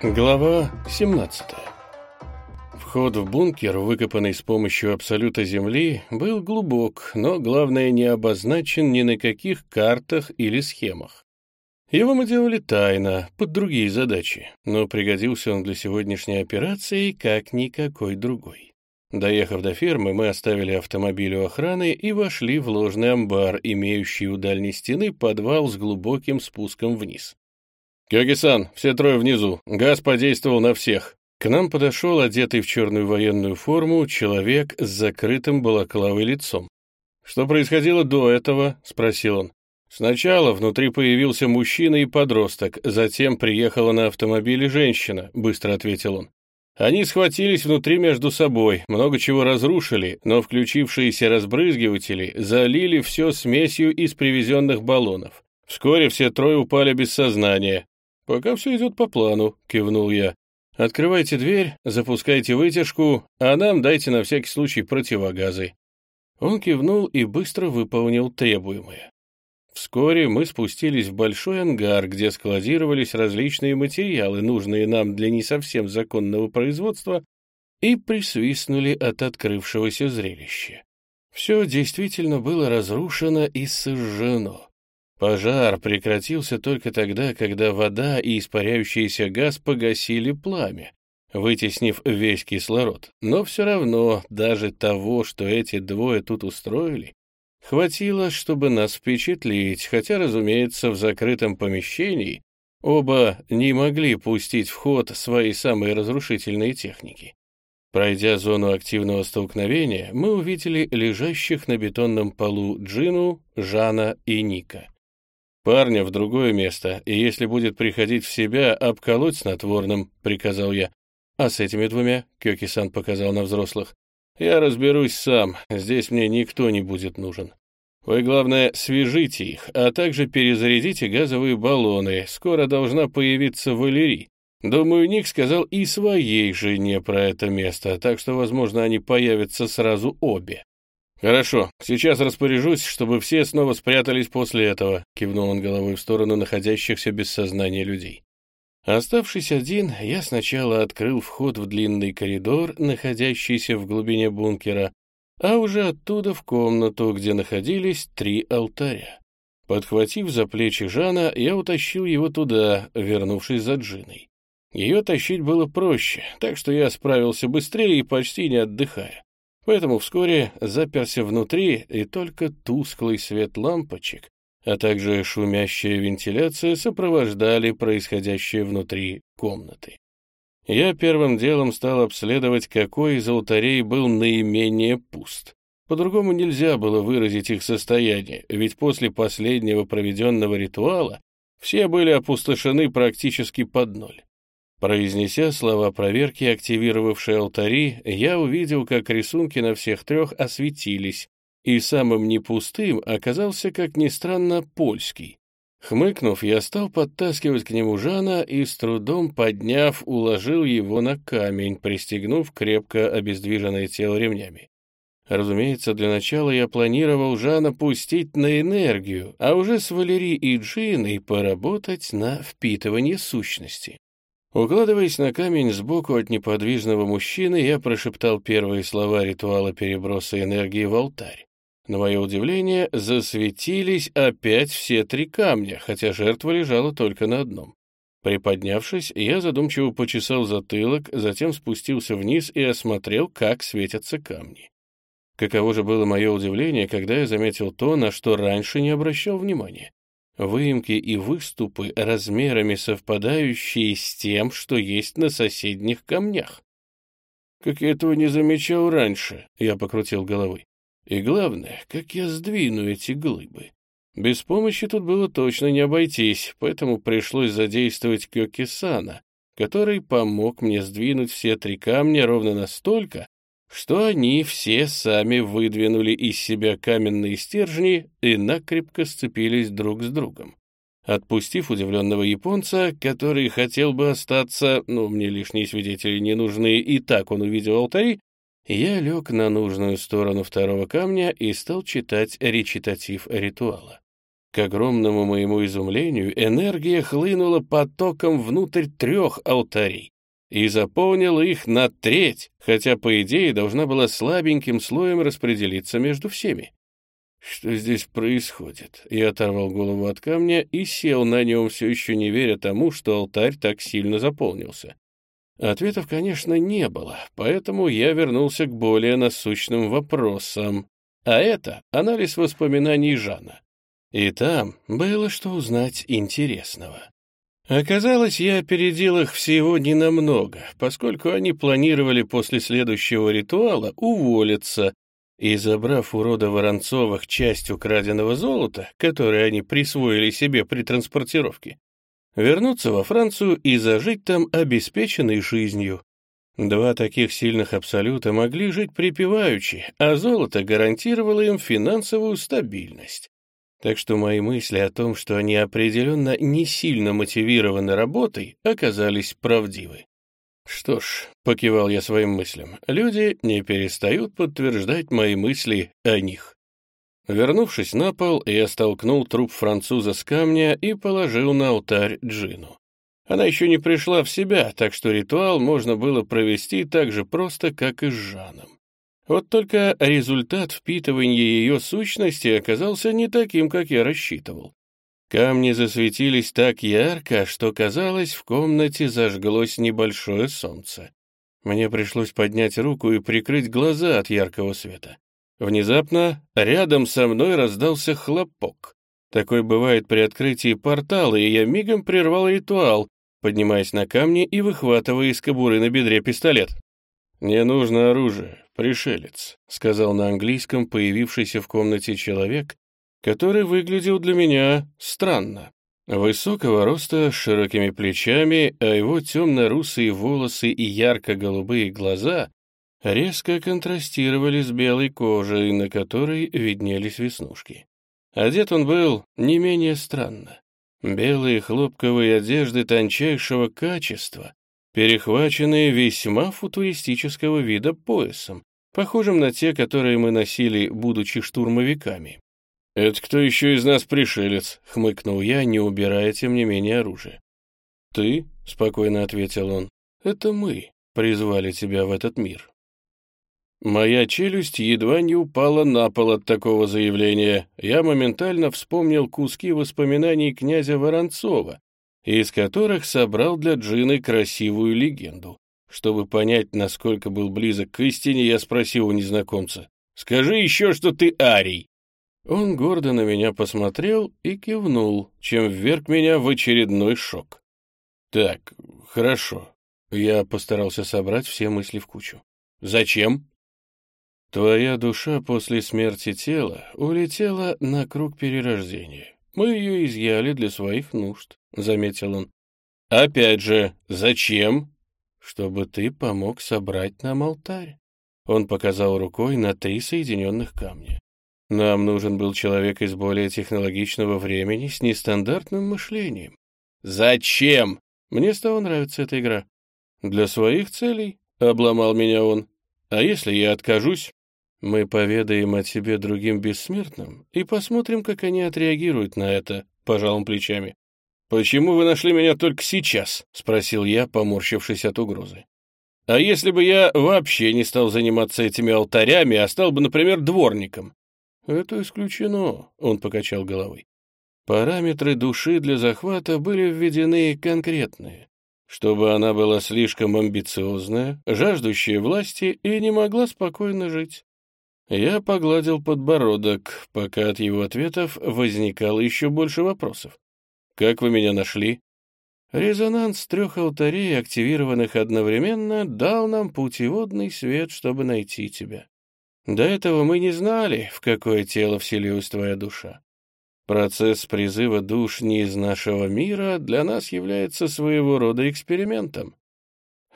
Глава 17 Вход в бункер, выкопанный с помощью абсолюта Земли, был глубок, но, главное, не обозначен ни на каких картах или схемах. Его мы делали тайно, под другие задачи, но пригодился он для сегодняшней операции как никакой другой. Доехав до фермы, мы оставили автомобиль у охраны и вошли в ложный амбар, имеющий у дальней стены подвал с глубоким спуском вниз. «Кёги-сан, все трое внизу. Газ подействовал на всех». К нам подошел одетый в черную военную форму человек с закрытым балаклавой лицом. «Что происходило до этого?» — спросил он. «Сначала внутри появился мужчина и подросток, затем приехала на автомобиле женщина», — быстро ответил он. Они схватились внутри между собой, много чего разрушили, но включившиеся разбрызгиватели залили все смесью из привезенных баллонов. Вскоре все трое упали без сознания. «Пока все идет по плану», — кивнул я. «Открывайте дверь, запускайте вытяжку, а нам дайте на всякий случай противогазы». Он кивнул и быстро выполнил требуемое. Вскоре мы спустились в большой ангар, где складировались различные материалы, нужные нам для не совсем законного производства, и присвистнули от открывшегося зрелища. Все действительно было разрушено и сожжено. Пожар прекратился только тогда, когда вода и испаряющийся газ погасили пламя, вытеснив весь кислород. Но все равно даже того, что эти двое тут устроили, хватило, чтобы нас впечатлить, хотя, разумеется, в закрытом помещении оба не могли пустить в ход свои самые разрушительные техники. Пройдя зону активного столкновения, мы увидели лежащих на бетонном полу Джину, Жана и Ника. «Парня в другое место, и если будет приходить в себя, обколоть снотворным», — приказал я. «А с этими двумя?» — Кёки-сан показал на взрослых. «Я разберусь сам, здесь мне никто не будет нужен. Вы, главное, свяжите их, а также перезарядите газовые баллоны, скоро должна появиться Валерий. Думаю, Ник сказал и своей жене про это место, так что, возможно, они появятся сразу обе. «Хорошо, сейчас распоряжусь, чтобы все снова спрятались после этого», — кивнул он головой в сторону находящихся без сознания людей. Оставшись один, я сначала открыл вход в длинный коридор, находящийся в глубине бункера, а уже оттуда в комнату, где находились три алтаря. Подхватив за плечи Жана, я утащил его туда, вернувшись за Джиной. Ее тащить было проще, так что я справился быстрее и почти не отдыхая поэтому вскоре заперся внутри, и только тусклый свет лампочек, а также шумящая вентиляция сопровождали происходящее внутри комнаты. Я первым делом стал обследовать, какой из алтарей был наименее пуст. По-другому нельзя было выразить их состояние, ведь после последнего проведенного ритуала все были опустошены практически под ноль. Произнеся слова проверки, активировавшие алтари, я увидел, как рисунки на всех трех осветились, и самым непустым оказался, как ни странно, польский. Хмыкнув, я стал подтаскивать к нему Жана и, с трудом подняв, уложил его на камень, пристегнув крепко обездвиженное тело ремнями. Разумеется, для начала я планировал Жана пустить на энергию, а уже с Валери и Джиной поработать на впитывание сущности. Укладываясь на камень сбоку от неподвижного мужчины, я прошептал первые слова ритуала переброса энергии в алтарь. На мое удивление, засветились опять все три камня, хотя жертва лежала только на одном. Приподнявшись, я задумчиво почесал затылок, затем спустился вниз и осмотрел, как светятся камни. Каково же было мое удивление, когда я заметил то, на что раньше не обращал внимания выемки и выступы, размерами совпадающие с тем, что есть на соседних камнях. Как я этого не замечал раньше, я покрутил головой. И главное, как я сдвину эти глыбы. Без помощи тут было точно не обойтись, поэтому пришлось задействовать Кёки-сана, который помог мне сдвинуть все три камня ровно настолько, что они все сами выдвинули из себя каменные стержни и накрепко сцепились друг с другом. Отпустив удивленного японца, который хотел бы остаться, но мне лишние свидетели не нужны, и так он увидел алтари, я лег на нужную сторону второго камня и стал читать речитатив ритуала. К огромному моему изумлению энергия хлынула потоком внутрь трех алтарей и заполнила их на треть, хотя, по идее, должна была слабеньким слоем распределиться между всеми. Что здесь происходит? Я оторвал голову от камня и сел на нем, все еще не веря тому, что алтарь так сильно заполнился. Ответов, конечно, не было, поэтому я вернулся к более насущным вопросам. А это анализ воспоминаний Жана. И там было что узнать интересного. Оказалось, я опередил их всего ненамного, поскольку они планировали после следующего ритуала уволиться и, забрав у рода Воронцовых часть украденного золота, которое они присвоили себе при транспортировке, вернуться во Францию и зажить там обеспеченной жизнью. Два таких сильных абсолюта могли жить припеваючи, а золото гарантировало им финансовую стабильность. Так что мои мысли о том, что они определенно не сильно мотивированы работой, оказались правдивы. Что ж, покивал я своим мыслям, люди не перестают подтверждать мои мысли о них. Вернувшись на пол, я столкнул труп француза с камня и положил на алтарь Джину. Она еще не пришла в себя, так что ритуал можно было провести так же просто, как и с Жаном. Вот только результат впитывания ее сущности оказался не таким, как я рассчитывал. Камни засветились так ярко, что, казалось, в комнате зажглось небольшое солнце. Мне пришлось поднять руку и прикрыть глаза от яркого света. Внезапно рядом со мной раздался хлопок. Такой бывает при открытии портала, и я мигом прервал ритуал, поднимаясь на камни и выхватывая из кобуры на бедре пистолет. «Не нужно оружие пришелец», — сказал на английском появившийся в комнате человек, который выглядел для меня странно. Высокого роста, с широкими плечами, а его темно-русые волосы и ярко-голубые глаза резко контрастировали с белой кожей, на которой виднелись веснушки. Одет он был не менее странно. Белые хлопковые одежды тончайшего качества, перехваченные весьма футуристического вида поясом, похожим на те, которые мы носили, будучи штурмовиками. «Это кто еще из нас пришелец?» — хмыкнул я, не убирая, тем не менее, оружие. «Ты?» — спокойно ответил он. «Это мы призвали тебя в этот мир». Моя челюсть едва не упала на пол от такого заявления. Я моментально вспомнил куски воспоминаний князя Воронцова, из которых собрал для Джины красивую легенду. Чтобы понять, насколько был близок к истине, я спросил у незнакомца. «Скажи еще, что ты арий!» Он гордо на меня посмотрел и кивнул, чем вверг меня в очередной шок. «Так, хорошо». Я постарался собрать все мысли в кучу. «Зачем?» «Твоя душа после смерти тела улетела на круг перерождения. Мы ее изъяли для своих нужд», — заметил он. «Опять же, зачем?» чтобы ты помог собрать нам алтарь. Он показал рукой на три соединенных камня. Нам нужен был человек из более технологичного времени с нестандартным мышлением. Зачем? Мне стала нравиться эта игра. Для своих целей, — обломал меня он. А если я откажусь? Мы поведаем о тебе другим бессмертным и посмотрим, как они отреагируют на это, — пожал он плечами. «Почему вы нашли меня только сейчас?» — спросил я, поморщившись от угрозы. «А если бы я вообще не стал заниматься этими алтарями, а стал бы, например, дворником?» «Это исключено», — он покачал головой. Параметры души для захвата были введены конкретные, чтобы она была слишком амбициозная, жаждущая власти и не могла спокойно жить. Я погладил подбородок, пока от его ответов возникало еще больше вопросов. Как вы меня нашли?» Резонанс трех алтарей, активированных одновременно, дал нам путеводный свет, чтобы найти тебя. До этого мы не знали, в какое тело вселилась твоя душа. Процесс призыва душ не из нашего мира для нас является своего рода экспериментом.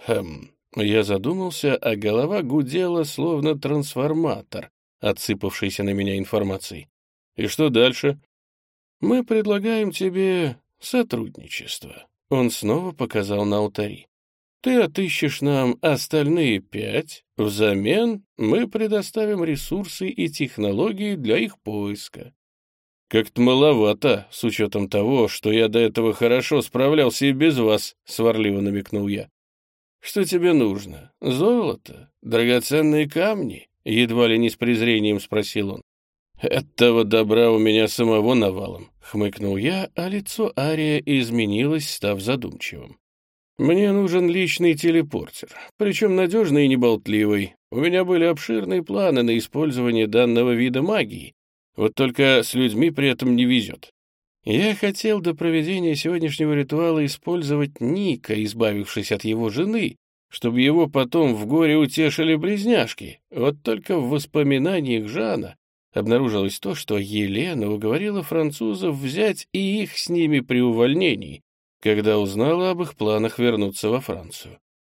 Хм, я задумался, а голова гудела, словно трансформатор, отсыпавшийся на меня информацией. И что дальше? Мы предлагаем тебе сотрудничество. Он снова показал на алтари. Ты отыщешь нам остальные пять, взамен мы предоставим ресурсы и технологии для их поиска. «Как-то маловато, с учетом того, что я до этого хорошо справлялся и без вас», — сварливо намекнул я. «Что тебе нужно? Золото? Драгоценные камни?» — едва ли не с презрением спросил он. «Этого добра у меня самого навалом», — хмыкнул я, а лицо Ария изменилось, став задумчивым. «Мне нужен личный телепортер, причем надежный и неболтливый. У меня были обширные планы на использование данного вида магии, вот только с людьми при этом не везет. Я хотел до проведения сегодняшнего ритуала использовать Ника, избавившись от его жены, чтобы его потом в горе утешили близняшки. Вот только в воспоминаниях Жана обнаружилось то, что Елена уговорила французов взять и их с ними при увольнении, когда узнала об их планах вернуться во Францию.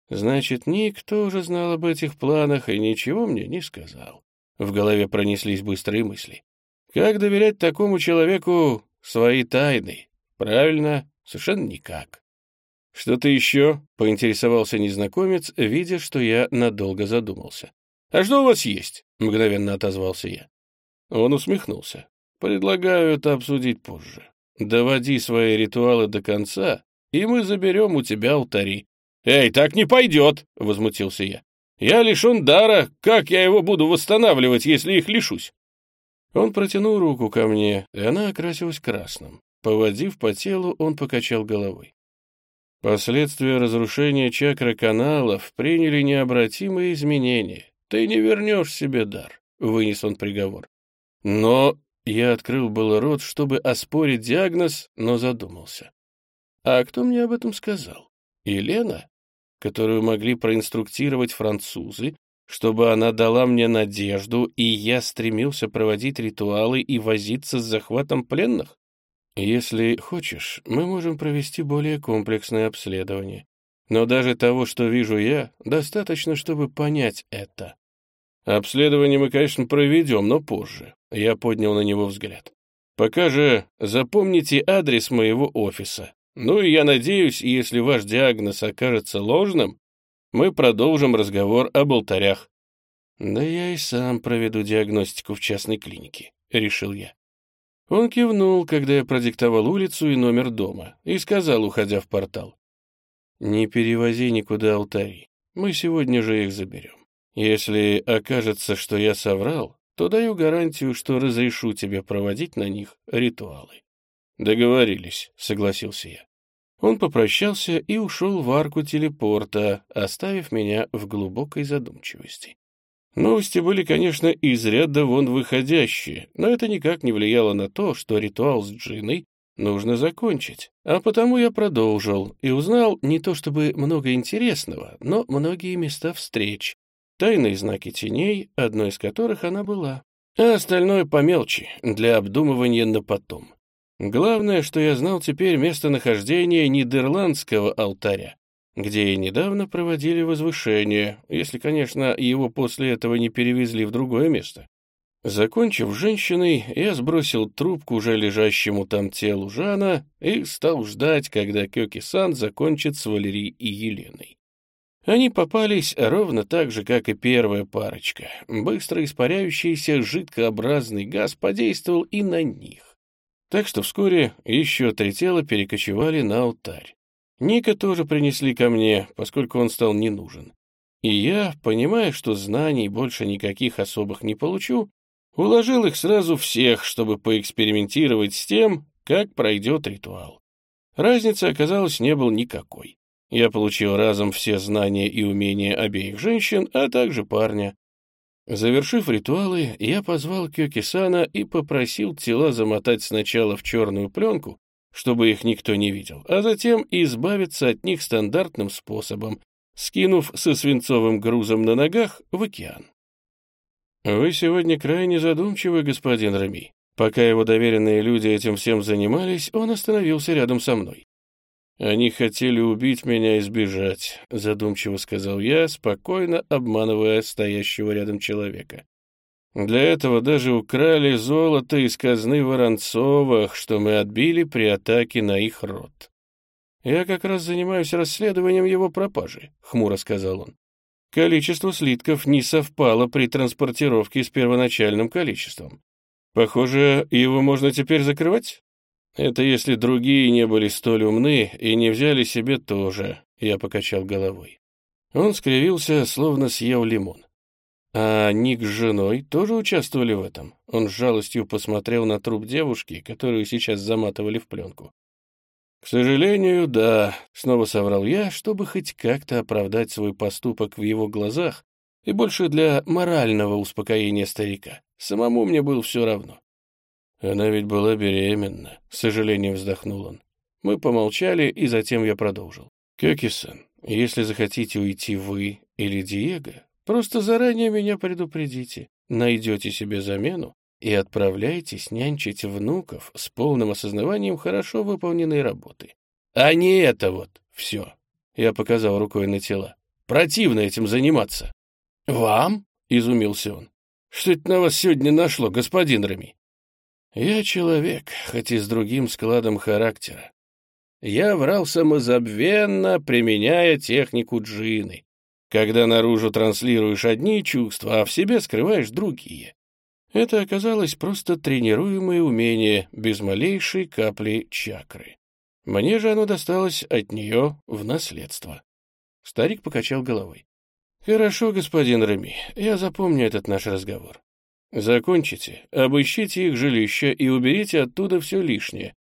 Значит, Ник тоже знал об этих планах и ничего мне не сказал. В голове пронеслись быстрые мысли. Как доверять такому человеку свои тайны? Правильно, совершенно никак. «Что-то еще?» — поинтересовался незнакомец, видя, что я надолго задумался. «А что у вас есть?» — мгновенно отозвался я. Он усмехнулся. «Предлагаю это обсудить позже. Доводи свои ритуалы до конца, и мы заберем у тебя алтари». «Эй, так не пойдет!» — возмутился я. «Я лишен дара. Как я его буду восстанавливать, если их лишусь?» Он протянул руку ко мне, и она окрасилась красным. Поводив по телу, он покачал головой. Последствия разрушения чакры каналов приняли необратимые изменения. Ты не вернешь себе дар, — вынес он приговор. Но я открыл было рот, чтобы оспорить диагноз, но задумался. А кто мне об этом сказал? Елена, которую могли проинструктировать французы, чтобы она дала мне надежду, и я стремился проводить ритуалы и возиться с захватом пленных? Если хочешь, мы можем провести более комплексное обследование. Но даже того, что вижу я, достаточно, чтобы понять это. Обследование мы, конечно, проведем, но позже. Я поднял на него взгляд. Пока же запомните адрес моего офиса. Ну и я надеюсь, если ваш диагноз окажется ложным, мы продолжим разговор об алтарях. Да я и сам проведу диагностику в частной клинике, решил я. Он кивнул, когда я продиктовал улицу и номер дома, и сказал, уходя в портал. «Не перевози никуда алтари. Мы сегодня же их заберем. Если окажется, что я соврал, то даю гарантию, что разрешу тебе проводить на них ритуалы». «Договорились», — согласился я. Он попрощался и ушел в арку телепорта, оставив меня в глубокой задумчивости. Новости были, конечно, из ряда вон выходящие, но это никак не влияло на то, что ритуал с Джиной нужно закончить. А потому я продолжил и узнал не то чтобы много интересного, но многие места встреч, тайные знаки теней, одной из которых она была, а остальное по мелочи, для обдумывания на потом. Главное, что я знал теперь местонахождение нидерландского алтаря, где и недавно проводили возвышение, если, конечно, его после этого не перевезли в другое место. Закончив женщиной, я сбросил трубку уже лежащему там телу Жана и стал ждать, когда Кёки-сан закончит с Валерией и Еленой. Они попались ровно так же, как и первая парочка. Быстро испаряющийся жидкообразный газ подействовал и на них. Так что вскоре еще три тела перекочевали на алтарь. Ника тоже принесли ко мне, поскольку он стал не нужен. И я, понимая, что знаний больше никаких особых не получу, уложил их сразу всех, чтобы поэкспериментировать с тем, как пройдет ритуал. Разницы, оказалось, не было никакой. Я получил разом все знания и умения обеих женщин, а также парня. Завершив ритуалы, я позвал Кёки-сана и попросил тела замотать сначала в черную пленку, чтобы их никто не видел, а затем избавиться от них стандартным способом, скинув со свинцовым грузом на ногах в океан. «Вы сегодня крайне задумчивы, господин Рами». Пока его доверенные люди этим всем занимались, он остановился рядом со мной. «Они хотели убить меня и сбежать», — задумчиво сказал я, спокойно обманывая стоящего рядом человека. «Для этого даже украли золото из казны Воронцовых, что мы отбили при атаке на их род». «Я как раз занимаюсь расследованием его пропажи», — хмуро сказал он. Количество слитков не совпало при транспортировке с первоначальным количеством. Похоже, его можно теперь закрывать? Это если другие не были столь умны и не взяли себе тоже, я покачал головой. Он скривился, словно съел лимон. А Ник с женой тоже участвовали в этом? Он с жалостью посмотрел на труп девушки, которую сейчас заматывали в пленку. «К сожалению, да», — снова соврал я, чтобы хоть как-то оправдать свой поступок в его глазах и больше для морального успокоения старика. Самому мне было все равно. Она ведь была беременна, — с сожалением вздохнул он. Мы помолчали, и затем я продолжил. «Кёки-сан, если захотите уйти вы или Диего, просто заранее меня предупредите, найдете себе замену и отправляйтесь нянчить внуков с полным осознаванием хорошо выполненной работы. А не это вот все. Я показал рукой на тела. Противно этим заниматься. «Вам?» — изумился он. «Что это на вас сегодня нашло, господин Рами?» «Я человек, хоть и с другим складом характера. Я врал самозабвенно, применяя технику джины, когда наружу транслируешь одни чувства, а в себе скрываешь другие. Это оказалось просто тренируемое умение, без малейшей капли чакры. Мне же оно досталось от нее в наследство. Старик покачал головой. «Хорошо, господин Реми, я запомню этот наш разговор. Закончите, обыщите их жилище и уберите оттуда все лишнее,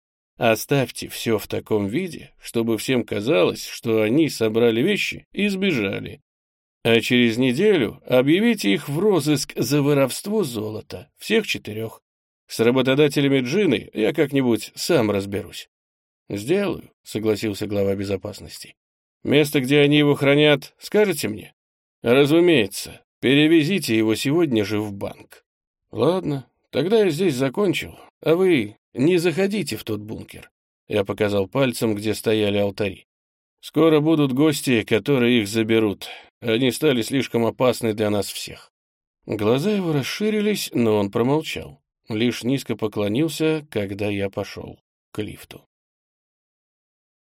Оставьте все в таком виде, чтобы всем казалось, что они собрали вещи и сбежали. А через неделю объявите их в розыск за воровство золота, всех четырех. С работодателями Джины я как-нибудь сам разберусь. «Сделаю», — согласился глава безопасности. «Место, где они его хранят, скажете мне?» «Разумеется. Перевезите его сегодня же в банк». «Ладно, тогда я здесь закончил, а вы «Не заходите в тот бункер», — я показал пальцем, где стояли алтари. «Скоро будут гости, которые их заберут. Они стали слишком опасны для нас всех». Глаза его расширились, но он промолчал. Лишь низко поклонился, когда я пошел к лифту.